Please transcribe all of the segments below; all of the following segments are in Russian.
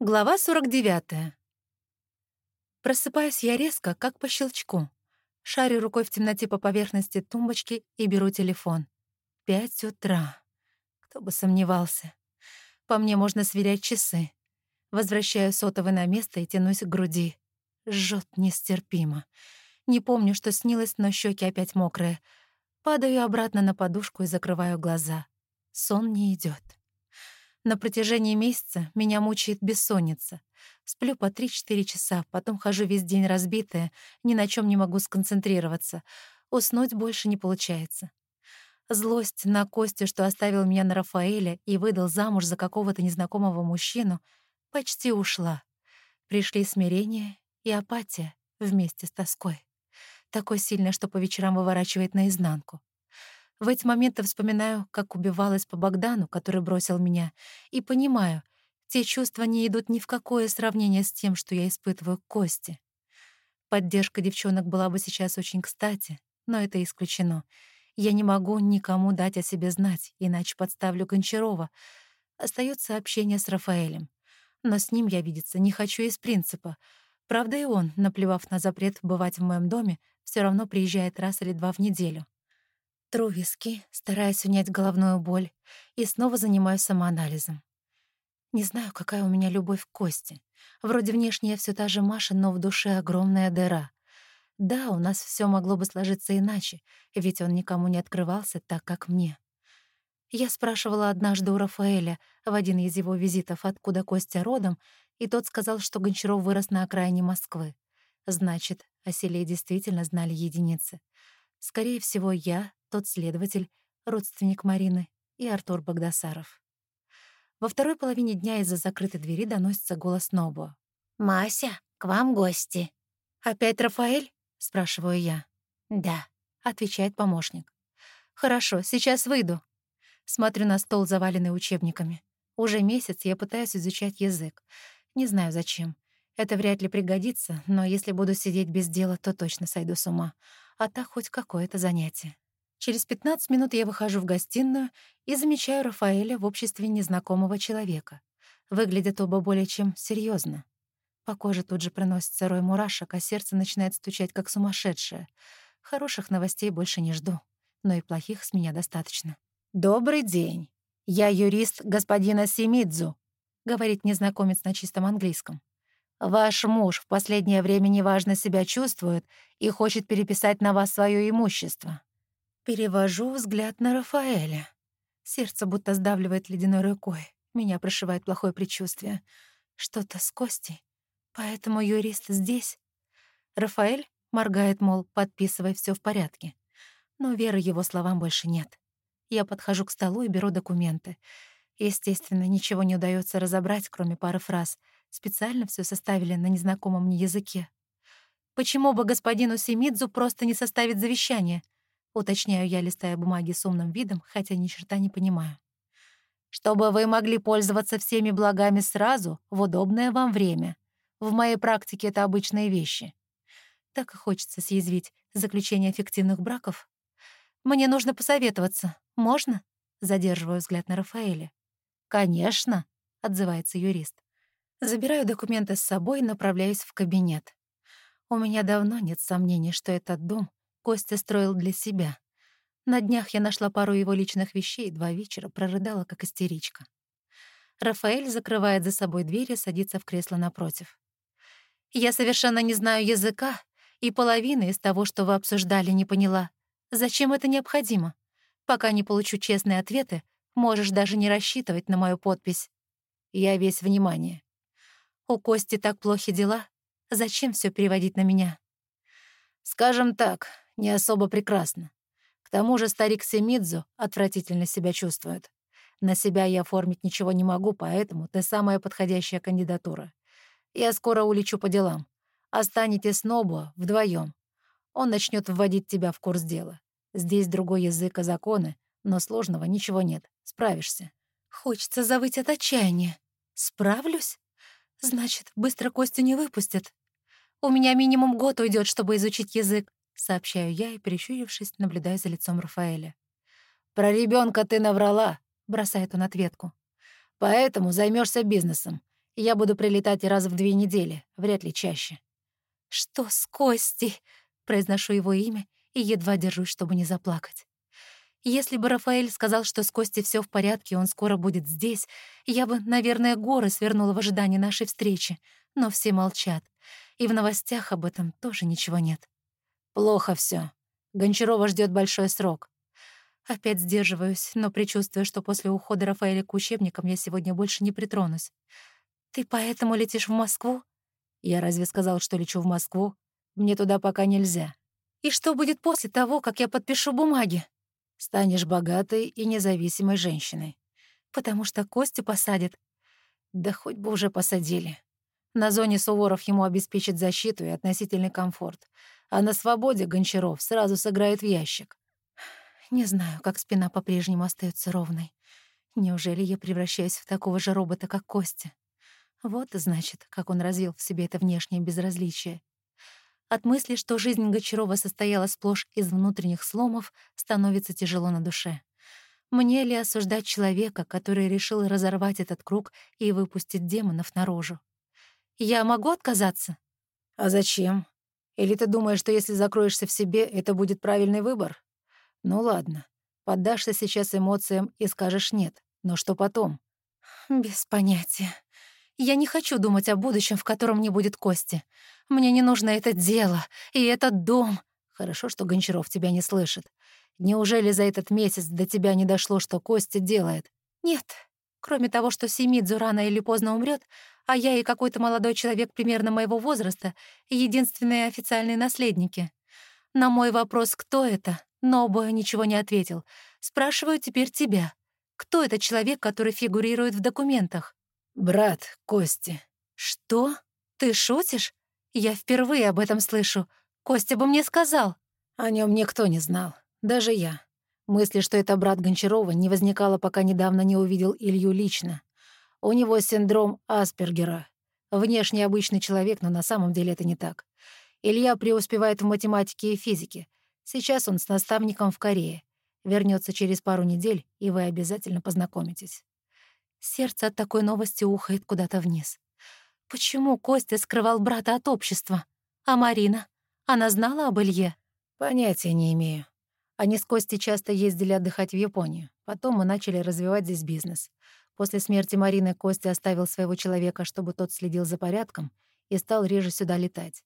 Глава 49. Просыпаюсь я резко, как по щелчку. Шарю рукой в темноте по поверхности тумбочки и беру телефон. Пять утра. Кто бы сомневался. По мне можно сверять часы. Возвращаю сотовый на место и тянусь к груди. Жжет нестерпимо. Не помню, что снилось, но щеки опять мокрые. Падаю обратно на подушку и закрываю глаза. Сон не идет. На протяжении месяца меня мучает бессонница. Сплю по 3-4 часа, потом хожу весь день разбитая, ни на чем не могу сконцентрироваться. Уснуть больше не получается. Злость на Костю, что оставил меня на Рафаэля и выдал замуж за какого-то незнакомого мужчину, почти ушла. Пришли смирение и апатия вместе с тоской. Такой сильной, что по вечерам выворачивает наизнанку. В эти моменты вспоминаю, как убивалась по Богдану, который бросил меня, и понимаю, те чувства не идут ни в какое сравнение с тем, что я испытываю к Косте. Поддержка девчонок была бы сейчас очень кстати, но это исключено. Я не могу никому дать о себе знать, иначе подставлю Гончарова. Остается общение с Рафаэлем. Но с ним я видеться не хочу из принципа. Правда, и он, наплевав на запрет бывать в моем доме, все равно приезжает раз или два в неделю. Тру виски, стараясь унять головную боль, и снова занимаюсь самоанализом. Не знаю, какая у меня любовь к Косте. Вроде внешне я всё та же Маша, но в душе огромная дыра. Да, у нас всё могло бы сложиться иначе, ведь он никому не открывался так, как мне. Я спрашивала однажды у Рафаэля в один из его визитов, откуда Костя родом, и тот сказал, что Гончаров вырос на окраине Москвы. Значит, о селе действительно знали единицы. Скорее всего, я тот следователь, родственник Марины, и Артур Богдасаров. Во второй половине дня из-за закрытой двери доносится голос Нобо. «Мася, к вам гости». «Опять Рафаэль?» — спрашиваю я. «Да», — отвечает помощник. «Хорошо, сейчас выйду». Смотрю на стол, заваленный учебниками. Уже месяц я пытаюсь изучать язык. Не знаю, зачем. Это вряд ли пригодится, но если буду сидеть без дела, то точно сойду с ума. А так хоть какое-то занятие. Через 15 минут я выхожу в гостиную и замечаю Рафаэля в обществе незнакомого человека. Выглядят оба более чем серьезно. По коже тут же проносится рой мурашек, а сердце начинает стучать как сумасшедшее. Хороших новостей больше не жду, но и плохих с меня достаточно. «Добрый день. Я юрист господина Семидзу», — говорит незнакомец на чистом английском. «Ваш муж в последнее время неважно себя чувствует и хочет переписать на вас свое имущество». Перевожу взгляд на Рафаэля. Сердце будто сдавливает ледяной рукой. Меня прошивает плохое предчувствие. Что-то с Костей. Поэтому юрист здесь. Рафаэль моргает, мол, подписывай, все в порядке. Но веры его словам больше нет. Я подхожу к столу и беру документы. Естественно, ничего не удается разобрать, кроме пары фраз. Специально все составили на незнакомом мне языке. Почему бы господину Семидзу просто не составить завещание — Уточняю я, листая бумаги с умным видом, хотя ни черта не понимаю. «Чтобы вы могли пользоваться всеми благами сразу, в удобное вам время. В моей практике это обычные вещи». Так и хочется съязвить заключение фиктивных браков. «Мне нужно посоветоваться. Можно?» Задерживаю взгляд на Рафаэля. «Конечно», — отзывается юрист. Забираю документы с собой и направляюсь в кабинет. У меня давно нет сомнений, что этот дом Костя строил для себя. На днях я нашла пару его личных вещей, два вечера прорыдала, как истеричка. Рафаэль закрывает за собой дверь и садится в кресло напротив. «Я совершенно не знаю языка, и половины из того, что вы обсуждали, не поняла. Зачем это необходимо? Пока не получу честные ответы, можешь даже не рассчитывать на мою подпись. Я весь внимание. У Кости так плохи дела. Зачем все переводить на меня? Скажем так, не особо прекрасно. К тому же старик Семидзу отвратительно себя чувствует. На себя я оформить ничего не могу, поэтому ты самая подходящая кандидатура. Я скоро улечу по делам. Останетесь с Нобуа вдвоем. Он начнет вводить тебя в курс дела. Здесь другой язык и законы, но сложного ничего нет. Справишься. Хочется завыть от отчаяния. Справлюсь? Значит, быстро Костю не выпустят. У меня минимум год уйдет, чтобы изучить язык сообщаю я и, прищурившись, наблюдаю за лицом Рафаэля. «Про ребенка ты наврала», — бросает он ответку. «Поэтому займешься бизнесом. Я буду прилетать раз в две недели, вряд ли чаще. «Что с Костей?» — произношу его имя и едва держусь, чтобы не заплакать. Если бы Рафаэль сказал, что с Костей все в порядке, он скоро будет здесь, я бы, наверное, горы свернула в ожидании нашей встречи. Но все молчат. И в новостях об этом тоже ничего нет. Плохо все. Гончарова ждет большой срок. Опять сдерживаюсь, но предчувствую, что после ухода Рафаэля к учебникам я сегодня больше не притронусь. «Ты поэтому летишь в Москву?» «Я разве сказал, что лечу в Москву? Мне туда пока нельзя». «И что будет после того, как я подпишу бумаги?» Станешь богатой и независимой женщиной. Потому что Костю посадят. Да хоть бы уже посадили. На зоне Суворов ему обеспечит защиту и относительный комфорт. А на свободе Гончаров сразу сыграет в ящик. Не знаю, как спина по-прежнему остается ровной. Неужели я превращаюсь в такого же робота, как Костя? Вот, значит, как он развил в себе это внешнее безразличие. От мысли, что жизнь Гочарова состояла сплошь из внутренних сломов, становится тяжело на душе. Мне ли осуждать человека, который решил разорвать этот круг и выпустить демонов наружу? Я могу отказаться? А зачем? Или ты думаешь, что если закроешься в себе, это будет правильный выбор? Ну ладно, поддашься сейчас эмоциям и скажешь «нет». Но что потом? Без понятия. Я не хочу думать о будущем, в котором не будет Кости. Мне не нужно это дело и этот дом. Хорошо, что Гончаров тебя не слышит. Неужели за этот месяц до тебя не дошло, что Костя делает? Нет. Кроме того, что Семидзу рано или поздно умрет, а я и какой-то молодой человек примерно моего возраста — единственные официальные наследники. На мой вопрос «Кто это?» Нобуя ничего не ответил. Спрашиваю теперь тебя. Кто этот человек, который фигурирует в документах? Брат Кости. Что? Ты шутишь? Я впервые об этом слышу. Костя бы мне сказал. О нем никто не знал. Даже я. Мысли, что это брат Гончарова, не возникало, пока недавно не увидел Илью лично. У него синдром Аспергера. Внешне обычный человек, но на самом деле это не так. Илья преуспевает в математике и физике. Сейчас он с наставником в Корее. Вернется через пару недель, и вы обязательно познакомитесь. Сердце от такой новости ухает куда-то вниз. Почему Костя скрывал брата от общества? А Марина? Она знала об Илье? Понятия не имею. Они с Костей часто ездили отдыхать в Японию. Потом мы начали развивать здесь бизнес. После смерти Марины Костя оставил своего человека, чтобы тот следил за порядком, и стал реже сюда летать.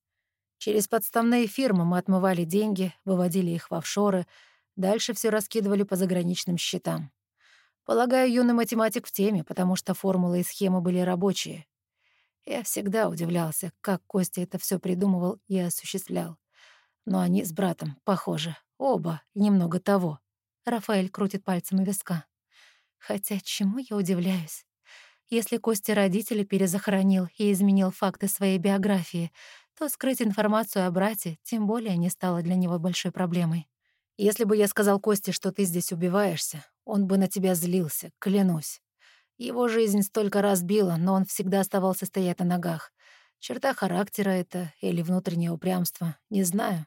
Через подставные фирмы мы отмывали деньги, выводили их в офшоры, дальше все раскидывали по заграничным счетам. Полагаю, юный математик в теме, потому что формулы и схемы были рабочие. Я всегда удивлялся, как Костя это все придумывал и осуществлял. Но они с братом, похоже, оба немного того. Рафаэль крутит пальцем у виска. Хотя чему я удивляюсь? Если Костя родителей перезахоронил и изменил факты своей биографии, то скрыть информацию о брате тем более не стало для него большой проблемой. Если бы я сказал Косте, что ты здесь убиваешься, он бы на тебя злился, клянусь. Его жизнь столько раз била, но он всегда оставался стоять на ногах. Черта характера это или внутреннее упрямство, не знаю.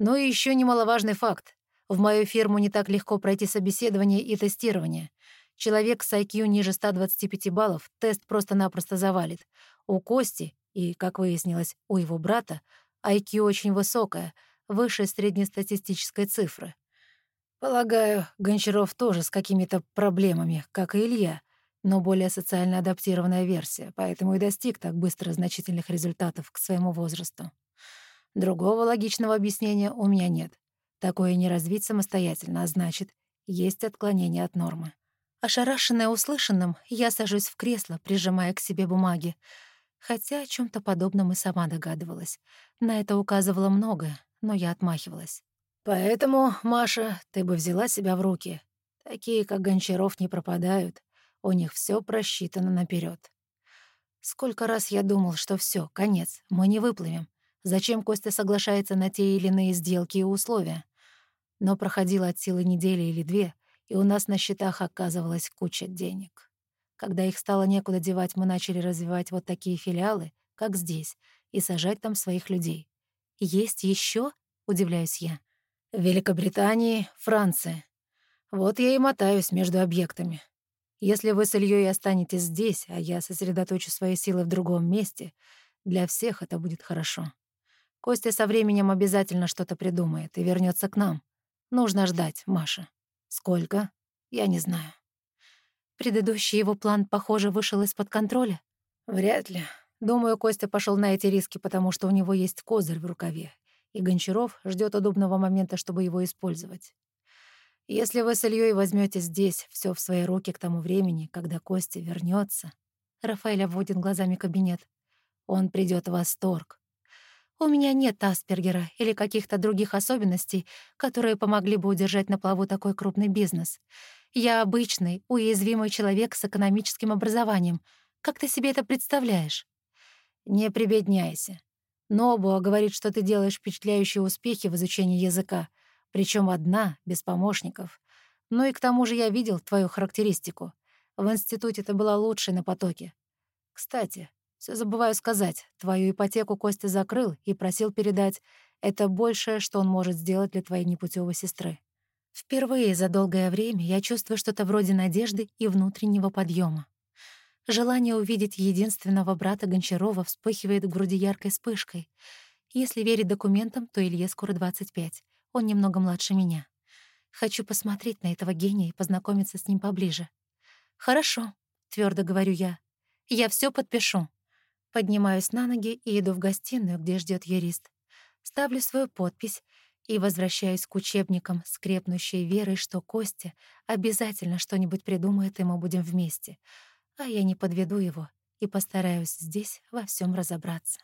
Ну и еще немаловажный факт. В мою фирму не так легко пройти собеседование и тестирование. Человек с IQ ниже 125 баллов тест просто-напросто завалит. У Кости и, как выяснилось, у его брата IQ очень высокая, выше среднестатистической цифры. Полагаю, Гончаров тоже с какими-то проблемами, как и Илья, но более социально адаптированная версия, поэтому и достиг так быстро значительных результатов к своему возрасту. Другого логичного объяснения у меня нет. Такое не развить самостоятельно, а значит, есть отклонение от нормы. Ошарашенная услышанным, я сажусь в кресло, прижимая к себе бумаги. Хотя о чем то подобном и сама догадывалась. На это указывало многое, но я отмахивалась. «Поэтому, Маша, ты бы взяла себя в руки. Такие, как Гончаров, не пропадают. У них все просчитано наперед. Сколько раз я думал, что все, конец, мы не выплывем. Зачем Костя соглашается на те или иные сделки и условия? Но проходило от силы недели или две, и у нас на счетах оказывалась куча денег. Когда их стало некуда девать, мы начали развивать вот такие филиалы, как здесь, и сажать там своих людей. «Есть еще? удивляюсь я. В Великобритании, Франции. Вот я и мотаюсь между объектами. Если вы с Ильей останетесь здесь, а я сосредоточу свои силы в другом месте, для всех это будет хорошо. Костя со временем обязательно что-то придумает и вернется к нам. Нужно ждать, Маша. Сколько? Я не знаю. Предыдущий его план, похоже, вышел из-под контроля. Вряд ли. Думаю, Костя пошел на эти риски, потому что у него есть козырь в рукаве, и Гончаров ждет удобного момента, чтобы его использовать. Если вы с Ильей возьмете здесь все в свои руки к тому времени, когда Костя вернется, Рафаэль обводит глазами кабинет. Он придет в восторг. У меня нет Аспергера или каких-то других особенностей, которые помогли бы удержать на плаву такой крупный бизнес. Я обычный, уязвимый человек с экономическим образованием. Как ты себе это представляешь? Не прибедняйся. Нобуа говорит, что ты делаешь впечатляющие успехи в изучении языка, причем одна, без помощников. Ну и к тому же я видел твою характеристику. В институте ты была лучшей на потоке. Кстати, все забываю сказать, твою ипотеку Костя закрыл и просил передать. Это большее, что он может сделать для твоей непутевой сестры. Впервые за долгое время я чувствую что-то вроде надежды и внутреннего подъема. Желание увидеть единственного брата Гончарова вспыхивает в груди яркой вспышкой. Если верить документам, то Илье скоро 25. Он немного младше меня. Хочу посмотреть на этого гения и познакомиться с ним поближе. «Хорошо», — твердо говорю я. «Я все подпишу». Поднимаюсь на ноги и иду в гостиную, где ждет юрист. Ставлю свою подпись и возвращаюсь к учебникам с крепнущей верой, что Костя обязательно что-нибудь придумает, и мы будем вместе — а я не подведу его и постараюсь здесь во всем разобраться.